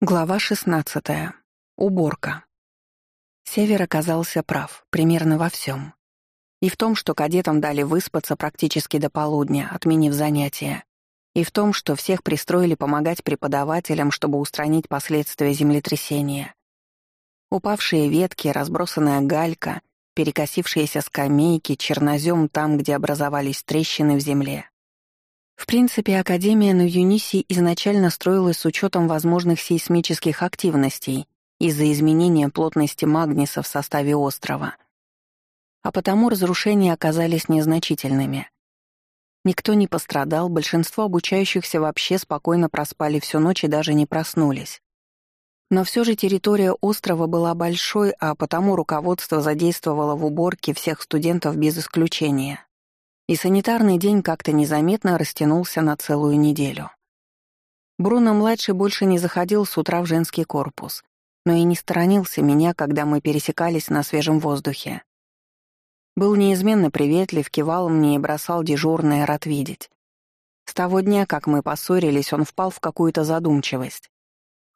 Глава 16. Уборка. Север оказался прав, примерно во всем. И в том, что кадетам дали выспаться практически до полудня, отменив занятия. И в том, что всех пристроили помогать преподавателям, чтобы устранить последствия землетрясения. Упавшие ветки, разбросанная галька, перекосившиеся скамейки, чернозем там, где образовались трещины в земле. В принципе, Академия на Юниси изначально строилась с учетом возможных сейсмических активностей из-за изменения плотности магниса в составе острова. А потому разрушения оказались незначительными. Никто не пострадал, большинство обучающихся вообще спокойно проспали всю ночь и даже не проснулись. Но все же территория острова была большой, а потому руководство задействовало в уборке всех студентов без исключения и санитарный день как-то незаметно растянулся на целую неделю. Бруно-младший больше не заходил с утра в женский корпус, но и не сторонился меня, когда мы пересекались на свежем воздухе. Был неизменно приветлив, кивал мне и бросал дежурное рад видеть. С того дня, как мы поссорились, он впал в какую-то задумчивость.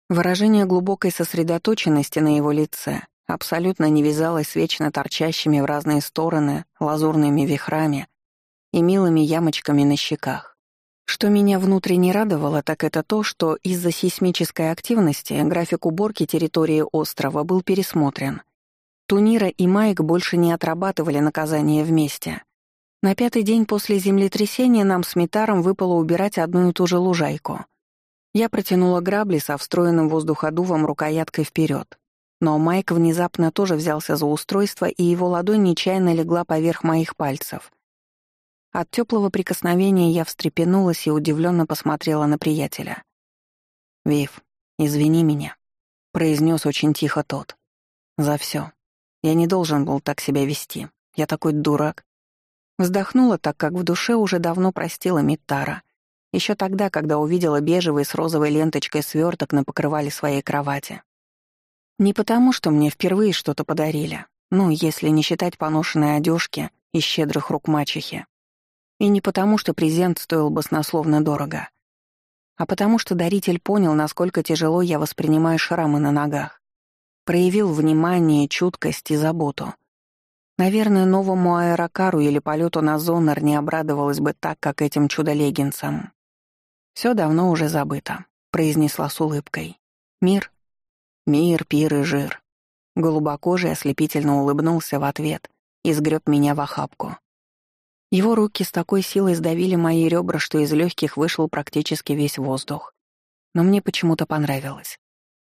Выражение глубокой сосредоточенности на его лице абсолютно не вязалось с вечно торчащими в разные стороны лазурными вихрами, и милыми ямочками на щеках. Что меня внутренне радовало, так это то, что из-за сейсмической активности график уборки территории острова был пересмотрен. Тунира и Майк больше не отрабатывали наказание вместе. На пятый день после землетрясения нам с Митаром выпало убирать одну и ту же лужайку. Я протянула грабли со встроенным воздуходувом рукояткой вперед. Но Майк внезапно тоже взялся за устройство, и его ладонь нечаянно легла поверх моих пальцев — от теплого прикосновения я встрепенулась и удивленно посмотрела на приятеля. «Вив, извини меня», — произнес очень тихо тот. «За все. Я не должен был так себя вести. Я такой дурак». Вздохнула, так как в душе уже давно простила Миттара. Еще тогда, когда увидела бежевый с розовой ленточкой сверток на покрывале своей кровати. Не потому, что мне впервые что-то подарили, ну, если не считать поношенной одежки и щедрых рук мачехи. И не потому, что презент стоил баснословно дорого, а потому что даритель понял, насколько тяжело я воспринимаю шрамы на ногах. Проявил внимание, чуткость и заботу. Наверное, новому аэрокару или полету на зонар не обрадовалась бы так, как этим чудо-леггинсам. «Все давно уже забыто», — произнесла с улыбкой. «Мир? Мир, пир и жир». Голубокожий ослепительно улыбнулся в ответ и сгреб меня в охапку. Его руки с такой силой сдавили мои ребра, что из легких вышел практически весь воздух. Но мне почему-то понравилось.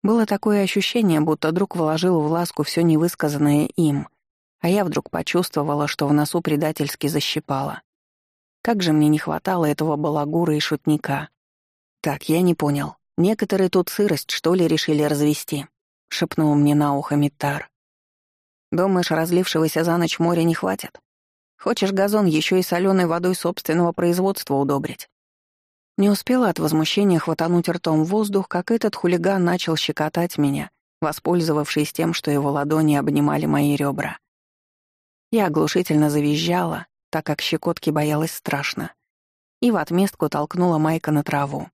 Было такое ощущение, будто друг вложил в ласку все невысказанное им, а я вдруг почувствовала, что в носу предательски защипало. Как же мне не хватало этого балагура и шутника. Так, я не понял. Некоторые тут сырость, что ли, решили развести, — шепнул мне на ухо Миттар. Думаешь, разлившегося за ночь моря не хватит? Хочешь газон еще и соленой водой собственного производства удобрить?» Не успела от возмущения хватануть ртом воздух, как этот хулиган начал щекотать меня, воспользовавшись тем, что его ладони обнимали мои ребра. Я оглушительно завизжала, так как щекотки боялась страшно, и в отместку толкнула Майка на траву.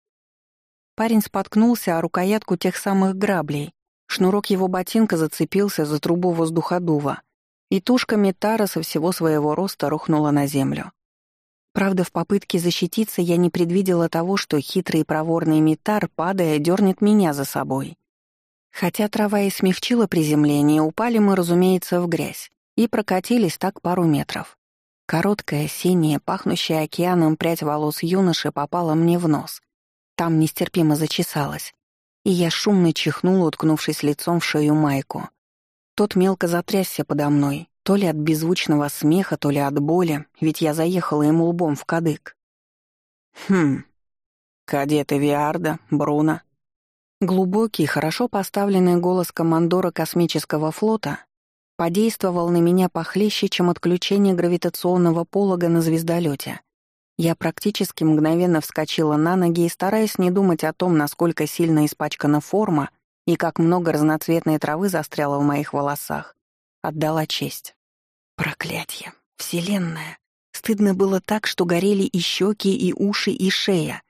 Парень споткнулся о рукоятку тех самых граблей. Шнурок его ботинка зацепился за трубу воздуходува, и тушка Митара со всего своего роста рухнула на землю. Правда, в попытке защититься я не предвидела того, что хитрый и проворный Митар, падая, дернет меня за собой. Хотя трава и смягчила приземление, упали мы, разумеется, в грязь и прокатились так пару метров. Короткая, синяя, пахнущая океаном прядь волос юноши попала мне в нос. Там нестерпимо зачесалась, и я шумно чихнула, уткнувшись лицом в шею Майку. Тот мелко затрясся подо мной, то ли от беззвучного смеха, то ли от боли, ведь я заехала ему лбом в кадык. «Хм, кадеты Виарда, Бруно». Глубокий, хорошо поставленный голос командора космического флота подействовал на меня похлеще, чем отключение гравитационного полога на звездолете. Я практически мгновенно вскочила на ноги и, стараясь не думать о том, насколько сильно испачкана форма, и как много разноцветной травы застряло в моих волосах. Отдала честь. Проклятье. Вселенная. Стыдно было так, что горели и щеки, и уши, и шея.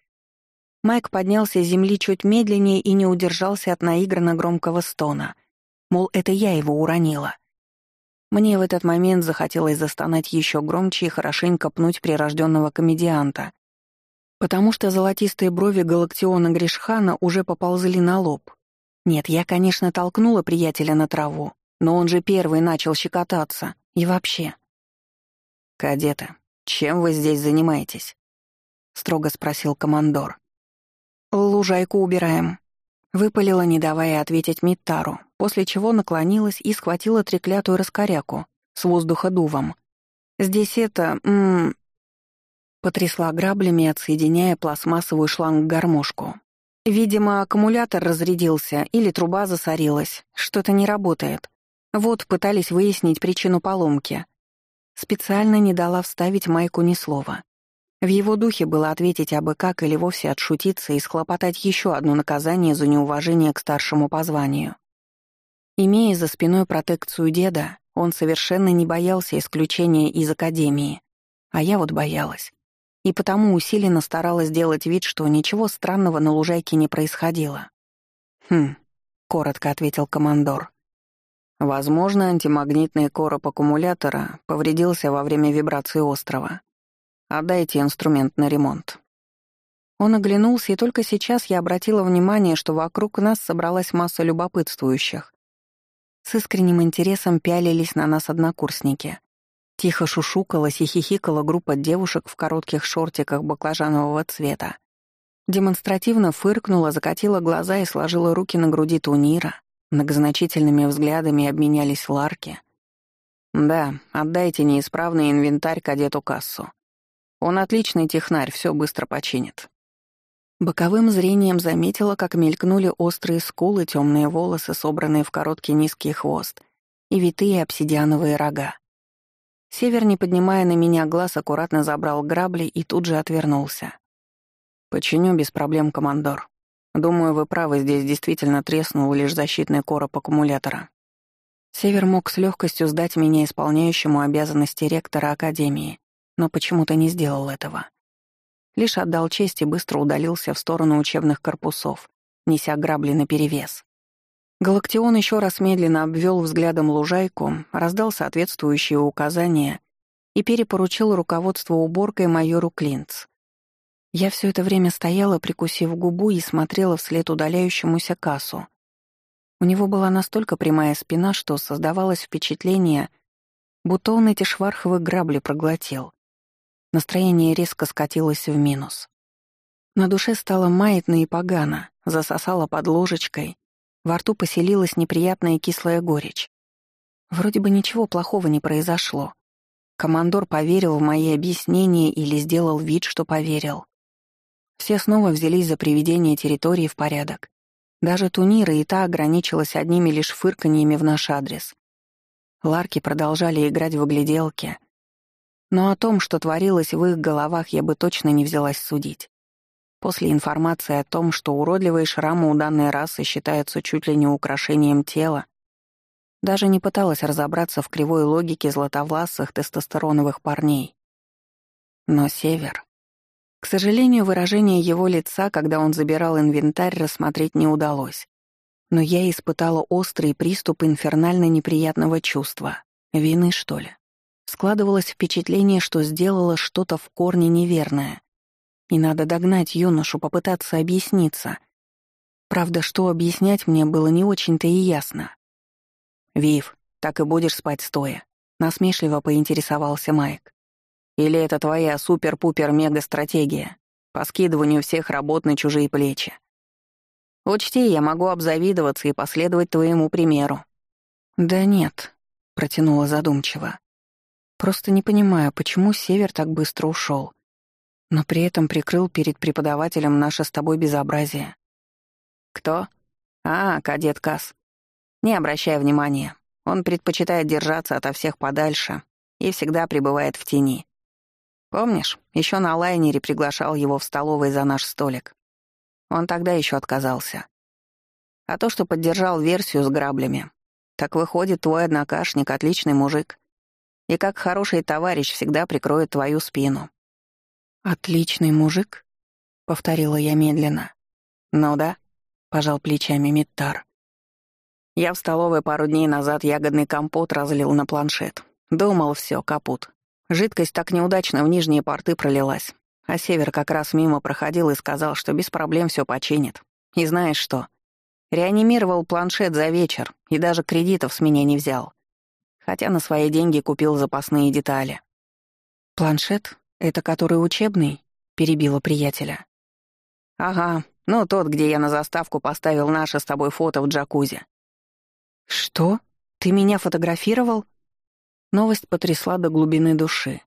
Майк поднялся с земли чуть медленнее и не удержался от наигранно громкого стона. Мол, это я его уронила. Мне в этот момент захотелось застонать еще громче и хорошенько пнуть прирожденного комедианта, потому что золотистые брови Галактиона Гришхана уже поползли на лоб. Нет, я, конечно, толкнула приятеля на траву, но он же первый начал щекотаться. И вообще. «Кадеты, чем вы здесь занимаетесь?» — строго спросил командор. «Лужайку убираем», — выпалила, не давая ответить Миттару, после чего наклонилась и схватила треклятую раскоряку с воздуходувом. «Здесь это... М -м, потрясла граблями, отсоединяя пластмассовую шланг-гармошку. «Видимо, аккумулятор разрядился или труба засорилась. Что-то не работает. Вот пытались выяснить причину поломки. Специально не дала вставить Майку ни слова. В его духе было ответить абы как или вовсе отшутиться и схлопотать еще одно наказание за неуважение к старшему по званию. Имея за спиной протекцию деда, он совершенно не боялся исключения из академии, а я вот боялась. И потому усиленно старалась делать вид, что ничего странного на лужайке не происходило. «Хм», — коротко ответил командор. «Возможно, антимагнитный короб аккумулятора повредился во время вибрации острова. Отдайте инструмент на ремонт». Он оглянулся, и только сейчас я обратила внимание, что вокруг нас собралась масса любопытствующих. С искренним интересом пялились на нас однокурсники. Тихо шушукалась и хихикала группа девушек в коротких шортиках баклажанового цвета. Демонстративно фыркнула, закатила глаза и сложила руки на груди Тунира. Многозначительными взглядами обменялись ларки. «Да, отдайте неисправный инвентарь кадету кассу. Он отличный технарь, все быстро починит. Боковым зрением заметила, как мелькнули острые скулы, темные волосы, собранные в короткий низкий хвост, и витые обсидиановые рога. Север, не поднимая на меня глаз, аккуратно забрал грабли и тут же отвернулся. «Починю без проблем, командор. Думаю, вы правы, здесь действительно треснул лишь защитный короб аккумулятора». Север мог с легкостью сдать меня исполняющему обязанности ректора Академии, но почему-то не сделал этого. Лишь отдал честь и быстро удалился в сторону учебных корпусов, неся грабли наперевес. Галактион еще раз медленно обвел взглядом лужайку, раздал соответствующие указания и перепоручил руководство уборкой майору Клинц. Я все это время стояла, прикусив губу, и смотрела вслед удаляющемуся кассу. У него была настолько прямая спина, что создавалось впечатление, будто он эти шварховые грабли проглотил. Настроение резко скатилось в минус. На душе стало маятно и погано, засосало под ложечкой, во рту поселилась неприятная кислая горечь. Вроде бы ничего плохого не произошло. Командор поверил в мои объяснения или сделал вид, что поверил. Все снова взялись за приведение территории в порядок. Даже Тунира и та ограничилась одними лишь фырканьями в наш адрес. Ларки продолжали играть в огляделки — но о том, что творилось в их головах, я бы точно не взялась судить. После информации о том, что уродливые шрамы у данной расы считаются чуть ли не украшением тела, даже не пыталась разобраться в кривой логике златовласых тестостероновых парней. Но Север... К сожалению, выражение его лица, когда он забирал инвентарь, рассмотреть не удалось. Но я испытала острый приступ инфернально неприятного чувства. Вины, что ли? Складывалось впечатление, что сделала что-то в корне неверное. И надо догнать юношу, попытаться объясниться. Правда, что объяснять мне было не очень-то и ясно. «Вив, так и будешь спать стоя?» — насмешливо поинтересовался Майк. «Или это твоя супер-пупер-мега-стратегия по скидыванию всех работ на чужие плечи? Учти, я могу обзавидоваться и последовать твоему примеру». «Да нет», — протянула задумчиво. Просто не понимаю, почему Север так быстро ушел, но при этом прикрыл перед преподавателем наше с тобой безобразие. Кто? А, кадет Касс. Не обращай внимания. Он предпочитает держаться ото всех подальше и всегда пребывает в тени. Помнишь, еще на лайнере приглашал его в столовой за наш столик. Он тогда еще отказался. А то, что поддержал версию с граблями. Так выходит, твой однокашник — отличный мужик и как хороший товарищ всегда прикроет твою спину». «Отличный мужик?» повторила я медленно. «Ну да», — пожал плечами Миттар. Я в столовой пару дней назад ягодный компот разлил на планшет. Думал, все, капут. Жидкость так неудачно в нижние порты пролилась. А Север как раз мимо проходил и сказал, что без проблем все починит. И знаешь что? Реанимировал планшет за вечер и даже кредитов с меня не взял. Хотя на свои деньги купил запасные детали. «Планшет? Это который учебный?» — перебила приятеля. «Ага, ну тот, где я на заставку поставил наше с тобой фото в джакузи». «Что? Ты меня фотографировал?» Новость потрясла до глубины души.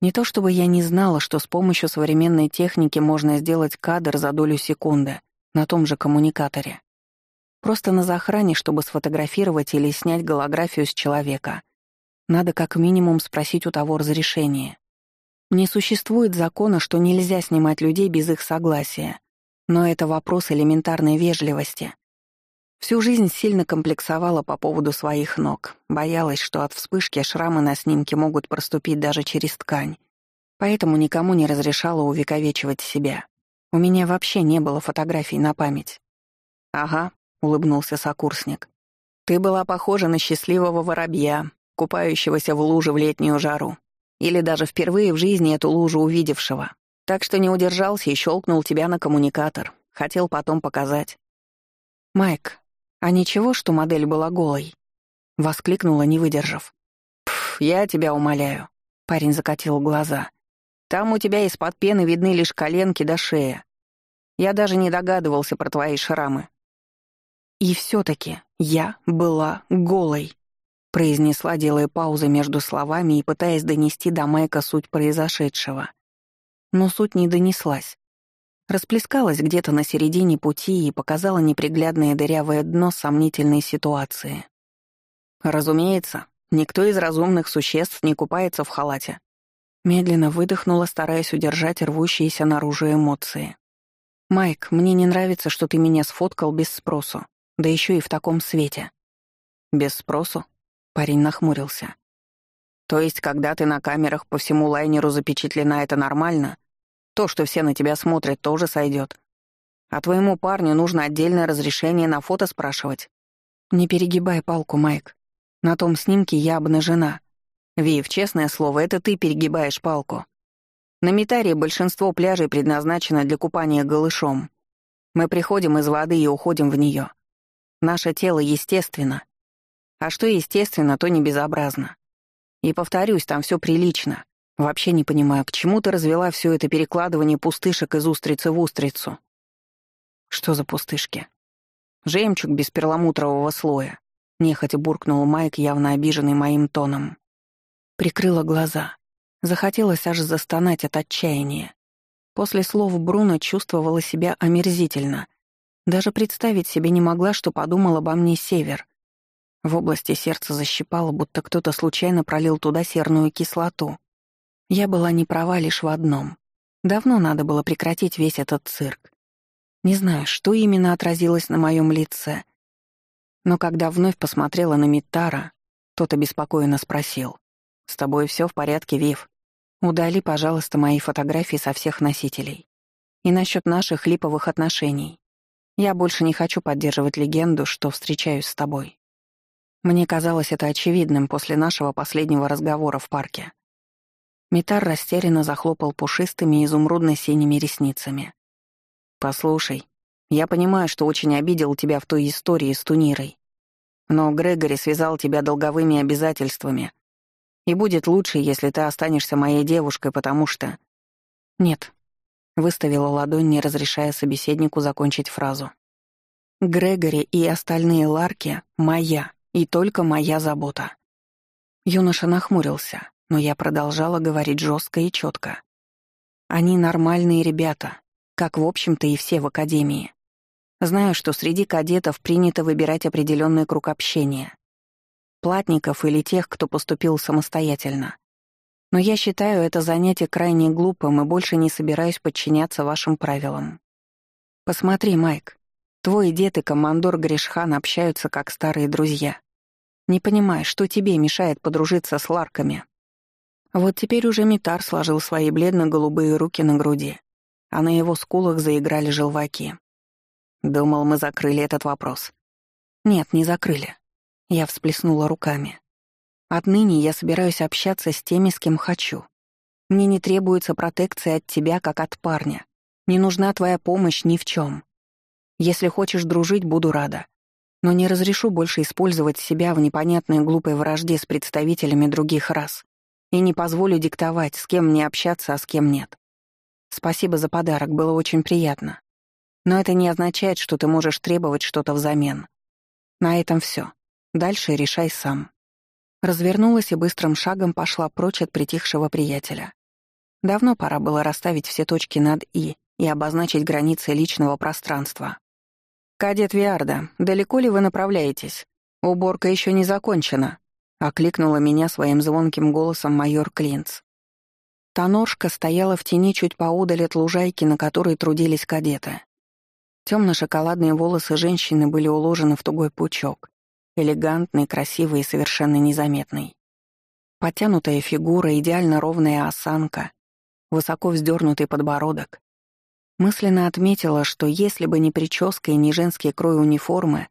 Не то чтобы я не знала, что с помощью современной техники можно сделать кадр за долю секунды на том же коммуникаторе. Просто на захране, чтобы сфотографировать или снять голографию с человека. Надо как минимум спросить у того разрешения. Не существует закона, что нельзя снимать людей без их согласия. Но это вопрос элементарной вежливости. Всю жизнь сильно комплексовала по поводу своих ног, боялась, что от вспышки шрамы на снимке могут проступить даже через ткань. Поэтому никому не разрешала увековечивать себя. У меня вообще не было фотографий на память. «Ага», — улыбнулся сокурсник. «Ты была похожа на счастливого воробья, купающегося в луже в летнюю жару. Или даже впервые в жизни эту лужу увидевшего. Так что не удержался и щелкнул тебя на коммуникатор. Хотел потом показать». «Майк, а ничего, что модель была голой?» — воскликнула, не выдержав. «Пф, я тебя умоляю». Парень закатил глаза. «Там у тебя из-под пены видны лишь коленки до шея. Я даже не догадывался про твои шрамы. «И все-таки я была голой», — произнесла, делая паузы между словами и пытаясь донести до Майка суть произошедшего. Но суть не донеслась. Расплескалась где-то на середине пути и показала неприглядное дырявое дно сомнительной ситуации. «Разумеется, никто из разумных существ не купается в халате». Медленно выдохнула, стараясь удержать рвущиеся наружу эмоции. «Майк, мне не нравится, что ты меня сфоткал без спросу. Да еще и в таком свете. Без спросу? Парень нахмурился. То есть, когда ты на камерах по всему лайнеру запечатлена, это нормально? То, что все на тебя смотрят, тоже сойдет. А твоему парню нужно отдельное разрешение на фото спрашивать. Не перегибай палку, Майк. На том снимке я обнажена. Вив, честное слово, это ты перегибаешь палку. На Митарии большинство пляжей предназначено для купания голышом. Мы приходим из воды и уходим в нее. Наше тело естественно. А что естественно, то не безобразно. И повторюсь, там все прилично. Вообще не понимаю, к чему ты развела все это перекладывание пустышек из устрицы в устрицу? Что за пустышки? Жемчуг без перламутрового слоя. Нехотя буркнул Майк, явно обиженный моим тоном. Прикрыла глаза. Захотелось аж застонать от отчаяния. После слов Бруно чувствовала себя омерзительно — даже представить себе не могла, что подумал обо мне Север. В области сердца защипало, будто кто-то случайно пролил туда серную кислоту. Я была не права лишь в одном. Давно надо было прекратить весь этот цирк. Не знаю, что именно отразилось на моем лице. Но когда вновь посмотрела на Митара, тот обеспокоенно спросил. «С тобой все в порядке, Вив? Удали, пожалуйста, мои фотографии со всех носителей. И насчет наших липовых отношений. Я больше не хочу поддерживать легенду, что встречаюсь с тобой. Мне казалось это очевидным после нашего последнего разговора в парке. Митар растерянно захлопал пушистыми изумрудно-синими ресницами. «Послушай, я понимаю, что очень обидел тебя в той истории с Тунирой. Но Грегори связал тебя долговыми обязательствами. И будет лучше, если ты останешься моей девушкой, потому что...» «Нет, Выставила ладонь, не разрешая собеседнику закончить фразу. «Грегори и остальные Ларки — моя, и только моя забота». Юноша нахмурился, но я продолжала говорить жестко и четко. «Они нормальные ребята, как, в общем-то, и все в академии. Знаю, что среди кадетов принято выбирать определенный круг общения. Платников или тех, кто поступил самостоятельно. Но я считаю это занятие крайне глупым и больше не собираюсь подчиняться вашим правилам. Посмотри, Майк, твой дед и командор Гришхан общаются как старые друзья. Не понимаю, что тебе мешает подружиться с Ларками. Вот теперь уже Митар сложил свои бледно-голубые руки на груди. а на его скулах заиграли желваки. Думал, мы закрыли этот вопрос. Нет, не закрыли. Я всплеснула руками. Отныне я собираюсь общаться с теми, с кем хочу. Мне не требуется протекция от тебя, как от парня. Не нужна твоя помощь ни в чем. Если хочешь дружить, буду рада. Но не разрешу больше использовать себя в непонятной глупой вражде с представителями других рас. И не позволю диктовать, с кем мне общаться, а с кем нет. Спасибо за подарок, было очень приятно. Но это не означает, что ты можешь требовать что-то взамен. На этом все. Дальше решай сам. Развернулась и быстрым шагом пошла прочь от притихшего приятеля. Давно пора было расставить все точки над «и» и обозначить границы личного пространства. «Кадет Виарда, далеко ли вы направляетесь? Уборка еще не закончена», — окликнула меня своим звонким голосом майор Клинц. Тоноршка стояла в тени чуть поодаль от лужайки, на которой трудились кадеты. Темно-шоколадные волосы женщины были уложены в тугой пучок, элегантный, красивый и совершенно незаметный. Подтянутая фигура, идеально ровная осанка, высоко вздернутый подбородок. Мысленно отметила, что если бы не прическа и не женский крой униформы,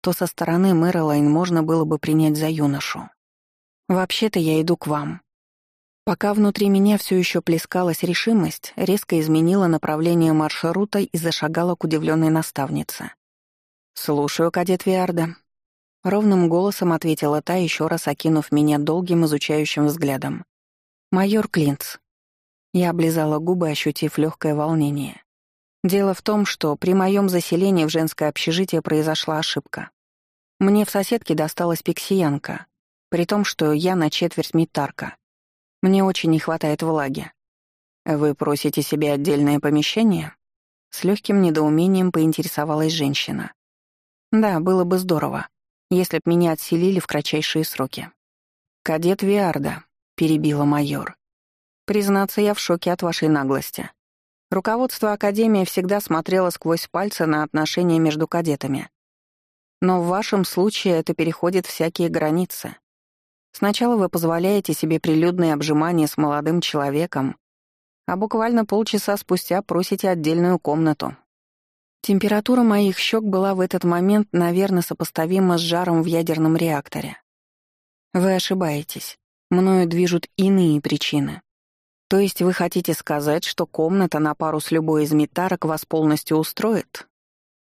то со стороны Мэрилайн можно было бы принять за юношу. «Вообще-то я иду к вам», Пока внутри меня все еще плескалась решимость, резко изменила направление маршрута и зашагала к удивленной наставнице. «Слушаю, кадет Виарда». Ровным голосом ответила та, еще раз окинув меня долгим изучающим взглядом. «Майор Клинц». Я облизала губы, ощутив легкое волнение. Дело в том, что при моем заселении в женское общежитие произошла ошибка. Мне в соседке досталась пиксиянка, при том, что я на четверть митарка. Мне очень не хватает влаги. Вы просите себе отдельное помещение? С легким недоумением поинтересовалась женщина. Да, было бы здорово, если б меня отселили в кратчайшие сроки. Кадет Виарда, перебила майор. Признаться, я в шоке от вашей наглости. Руководство Академии всегда смотрело сквозь пальцы на отношения между кадетами. Но в вашем случае это переходит всякие границы. Сначала вы позволяете себе прилюдное обжимание с молодым человеком, а буквально полчаса спустя просите отдельную комнату. Температура моих щек была в этот момент, наверное, сопоставима с жаром в ядерном реакторе. Вы ошибаетесь. Мною движут иные причины. То есть вы хотите сказать, что комната на пару с любой из метарок вас полностью устроит?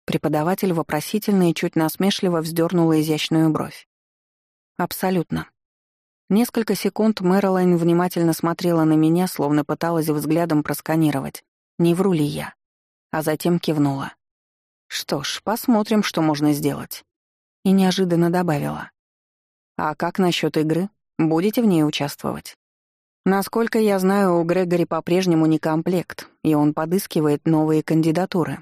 Преподаватель вопросительно и чуть насмешливо вздернула изящную бровь. Абсолютно. Несколько секунд Мэрилайн внимательно смотрела на меня, словно пыталась взглядом просканировать, не вру ли я, а затем кивнула. «Что ж, посмотрим, что можно сделать». И неожиданно добавила. «А как насчет игры? Будете в ней участвовать?» Насколько я знаю, у Грегори по-прежнему не комплект, и он подыскивает новые кандидатуры.